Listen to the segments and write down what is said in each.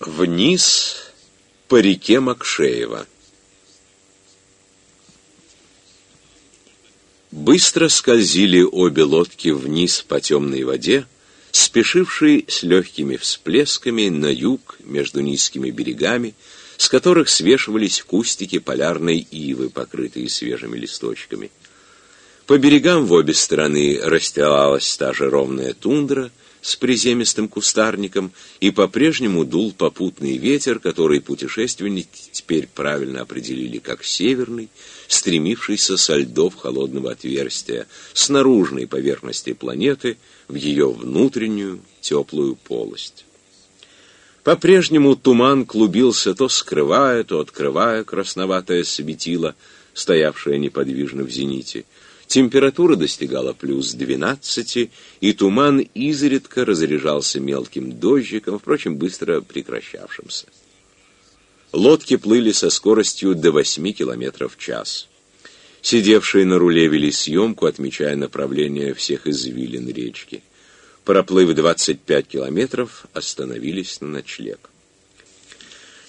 Вниз по реке Макшеева. Быстро скользили обе лодки вниз по темной воде, спешившей с легкими всплесками на юг между низкими берегами, с которых свешивались кустики полярной ивы, покрытые свежими листочками. По берегам в обе стороны расстилалась та же ровная тундра — с приземистым кустарником, и по-прежнему дул попутный ветер, который путешественники теперь правильно определили как северный, стремившийся со льдов холодного отверстия с наружной поверхности планеты в ее внутреннюю теплую полость. По-прежнему туман клубился, то скрывая, то открывая красноватое светило, стоявшее неподвижно в зените. Температура достигала плюс 12, и туман изредка разряжался мелким дождиком, впрочем, быстро прекращавшимся. Лодки плыли со скоростью до 8 км в час. Сидевшие на руле вели съемку, отмечая направление всех извилин речки. Проплыв 25 километров, остановились на ночлег.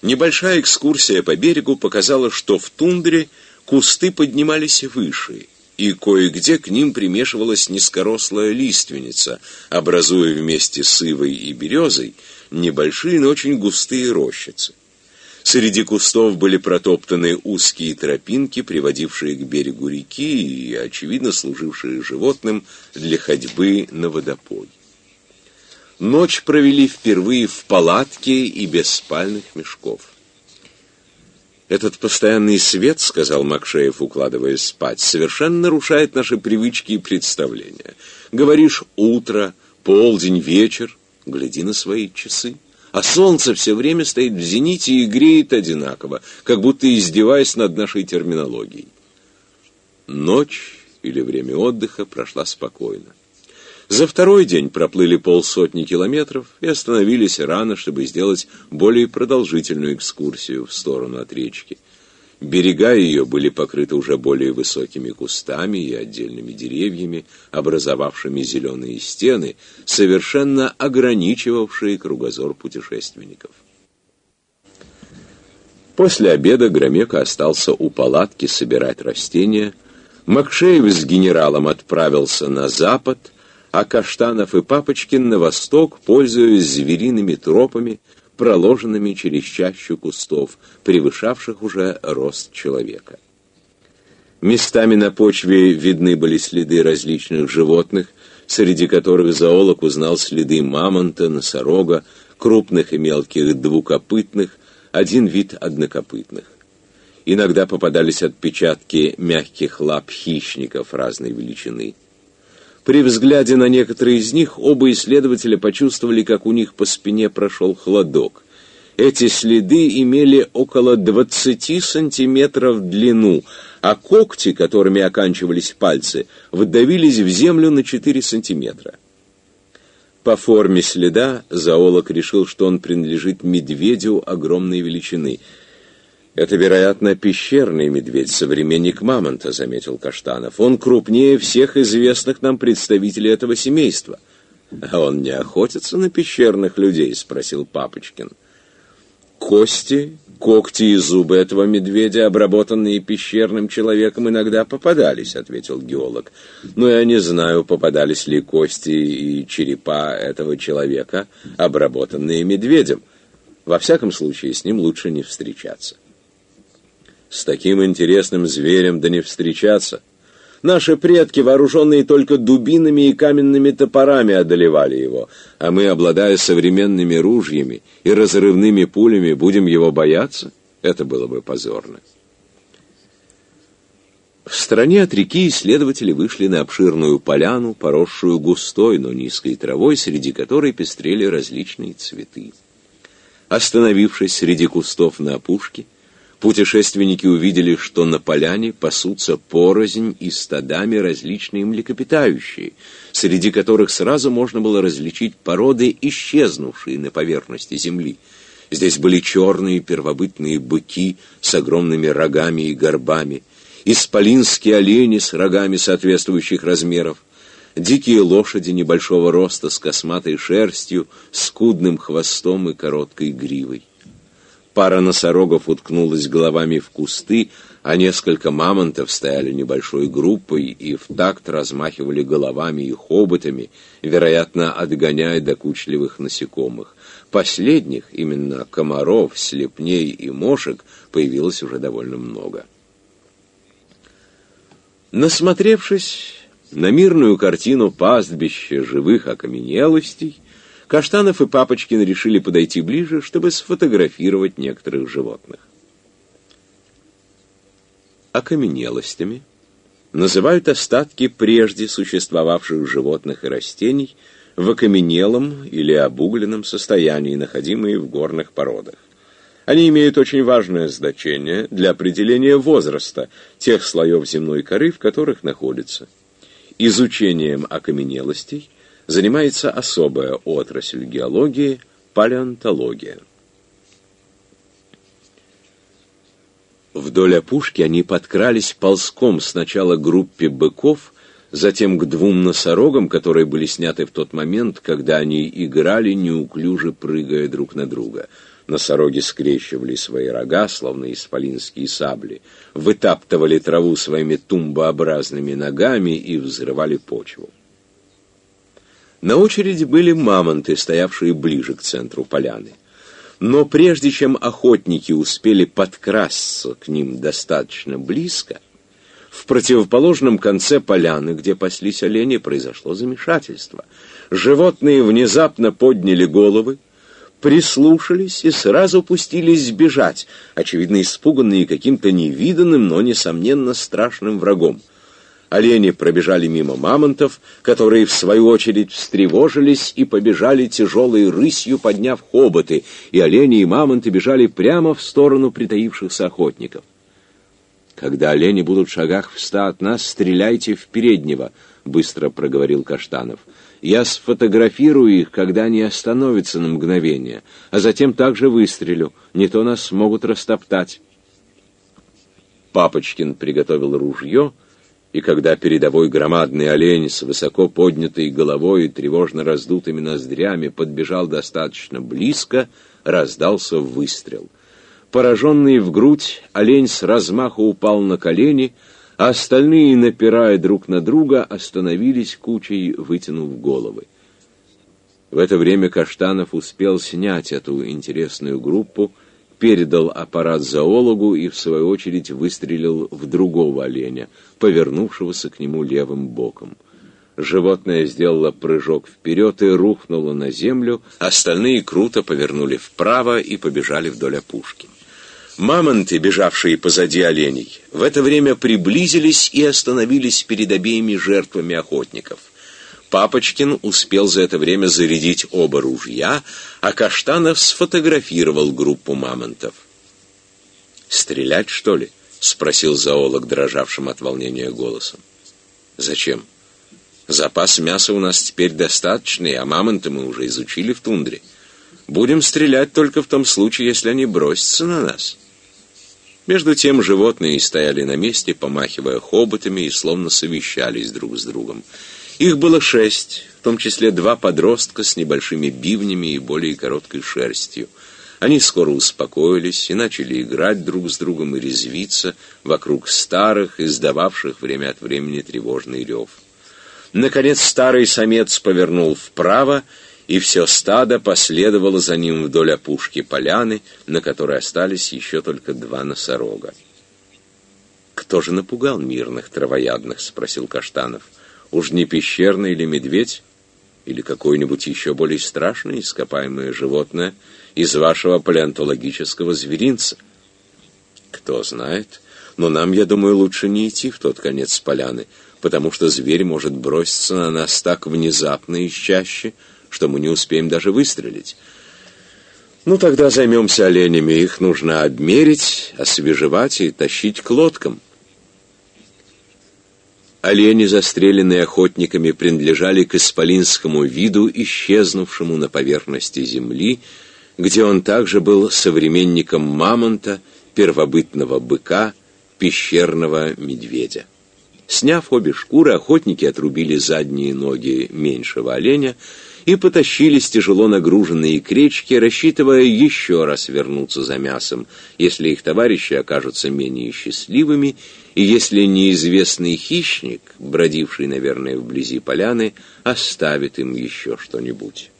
Небольшая экскурсия по берегу показала, что в тундре кусты поднимались выше, и кое-где к ним примешивалась низкорослая лиственница, образуя вместе с ивой и березой небольшие, но очень густые рощицы. Среди кустов были протоптаны узкие тропинки, приводившие к берегу реки и, очевидно, служившие животным для ходьбы на водопой. Ночь провели впервые в палатке и без спальных мешков. «Этот постоянный свет, — сказал Макшеев, укладываясь спать, — совершенно нарушает наши привычки и представления. Говоришь утро, полдень, вечер, гляди на свои часы. А солнце все время стоит в зените и греет одинаково, как будто издеваясь над нашей терминологией. Ночь или время отдыха прошла спокойно. За второй день проплыли полсотни километров и остановились рано, чтобы сделать более продолжительную экскурсию в сторону от речки. Берега ее были покрыты уже более высокими кустами и отдельными деревьями, образовавшими зеленые стены, совершенно ограничивавшие кругозор путешественников. После обеда Громека остался у палатки собирать растения. Макшеев с генералом отправился на запад – а Каштанов и Папочкин на восток, пользуясь звериными тропами, проложенными через чащу кустов, превышавших уже рост человека. Местами на почве видны были следы различных животных, среди которых зоолог узнал следы мамонта, носорога, крупных и мелких двукопытных, один вид однокопытных. Иногда попадались отпечатки мягких лап хищников разной величины. При взгляде на некоторые из них оба исследователя почувствовали, как у них по спине прошел холодок. Эти следы имели около 20 сантиметров в длину, а когти, которыми оканчивались пальцы, выдавились в землю на 4 сантиметра. По форме следа зоолог решил, что он принадлежит медведю огромной величины – «Это, вероятно, пещерный медведь, современник мамонта», — заметил Каштанов. «Он крупнее всех известных нам представителей этого семейства». «А он не охотится на пещерных людей?» — спросил Папочкин. «Кости, когти и зубы этого медведя, обработанные пещерным человеком, иногда попадались», — ответил геолог. «Но я не знаю, попадались ли кости и черепа этого человека, обработанные медведем. Во всяком случае, с ним лучше не встречаться». С таким интересным зверем да не встречаться. Наши предки, вооруженные только дубинами и каменными топорами, одолевали его, а мы, обладая современными ружьями и разрывными пулями, будем его бояться? Это было бы позорно. В стороне от реки исследователи вышли на обширную поляну, поросшую густой, но низкой травой, среди которой пестрели различные цветы. Остановившись среди кустов на опушке, путешественники увидели, что на поляне пасутся порознь и стадами различные млекопитающие, среди которых сразу можно было различить породы, исчезнувшие на поверхности земли. Здесь были черные первобытные быки с огромными рогами и горбами, исполинские олени с рогами соответствующих размеров, дикие лошади небольшого роста с косматой шерстью, скудным хвостом и короткой гривой. Пара носорогов уткнулась головами в кусты, а несколько мамонтов стояли небольшой группой и в такт размахивали головами и хоботами, вероятно, отгоняя докучливых насекомых. Последних, именно комаров, слепней и мошек, появилось уже довольно много. Насмотревшись на мирную картину пастбища живых окаменелостей, Каштанов и Папочкин решили подойти ближе, чтобы сфотографировать некоторых животных. Окаменелостями называют остатки прежде существовавших животных и растений в окаменелом или обугленном состоянии, находимые в горных породах. Они имеют очень важное значение для определения возраста тех слоев земной коры, в которых находятся. Изучением окаменелостей занимается особая отрасль геологии – палеонтология. Вдоль опушки они подкрались ползком сначала группе быков, затем к двум носорогам, которые были сняты в тот момент, когда они играли, неуклюже прыгая друг на друга. Носороги скрещивали свои рога, словно исполинские сабли, вытаптывали траву своими тумбообразными ногами и взрывали почву. На очереди были мамонты, стоявшие ближе к центру поляны. Но прежде чем охотники успели подкрасться к ним достаточно близко, в противоположном конце поляны, где паслись олени, произошло замешательство. Животные внезапно подняли головы, прислушались и сразу пустились бежать, очевидно испуганные каким-то невиданным, но, несомненно, страшным врагом — Олени пробежали мимо мамонтов, которые, в свою очередь, встревожились и побежали тяжелой рысью, подняв хоботы, и олени и мамонты бежали прямо в сторону притаившихся охотников. «Когда олени будут в шагах в ста от нас, стреляйте в переднего», — быстро проговорил Каштанов. «Я сфотографирую их, когда они остановятся на мгновение, а затем также выстрелю, не то нас могут растоптать». Папочкин приготовил ружье — и когда передовой громадный олень с высоко поднятой головой и тревожно раздутыми ноздрями подбежал достаточно близко, раздался выстрел. Пораженный в грудь, олень с размаху упал на колени, а остальные, напирая друг на друга, остановились кучей, вытянув головы. В это время Каштанов успел снять эту интересную группу, передал аппарат зоологу и, в свою очередь, выстрелил в другого оленя, повернувшегося к нему левым боком. Животное сделало прыжок вперед и рухнуло на землю, остальные круто повернули вправо и побежали вдоль опушки. Мамонты, бежавшие позади оленей, в это время приблизились и остановились перед обеими жертвами охотников — Папочкин успел за это время зарядить оба ружья, а Каштанов сфотографировал группу мамонтов. «Стрелять, что ли?» — спросил зоолог, дрожавшим от волнения голосом. «Зачем? Запас мяса у нас теперь достаточный, а мамонты мы уже изучили в тундре. Будем стрелять только в том случае, если они бросятся на нас». Между тем животные стояли на месте, помахивая хоботами и словно совещались друг с другом. Их было шесть, в том числе два подростка с небольшими бивнями и более короткой шерстью. Они скоро успокоились и начали играть друг с другом и резвиться вокруг старых, издававших время от времени тревожный рев. Наконец старый самец повернул вправо, и все стадо последовало за ним вдоль опушки поляны, на которой остались еще только два носорога. «Кто же напугал мирных травоядных?» — спросил Каштанов. Уж не пещерный или медведь, или какое-нибудь еще более страшное ископаемое животное из вашего палеонтологического зверинца? Кто знает, но нам, я думаю, лучше не идти в тот конец поляны, потому что зверь может броситься на нас так внезапно и чаще, что мы не успеем даже выстрелить. Ну, тогда займемся оленями. Их нужно обмерить, освежевать и тащить к лодкам. Олени, застреленные охотниками, принадлежали к исполинскому виду, исчезнувшему на поверхности земли, где он также был современником мамонта, первобытного быка, пещерного медведя. Сняв обе шкуры, охотники отрубили задние ноги меньшего оленя и потащились тяжело нагруженные к речке, рассчитывая еще раз вернуться за мясом, если их товарищи окажутся менее счастливыми, и если неизвестный хищник, бродивший, наверное, вблизи поляны, оставит им еще что-нибудь.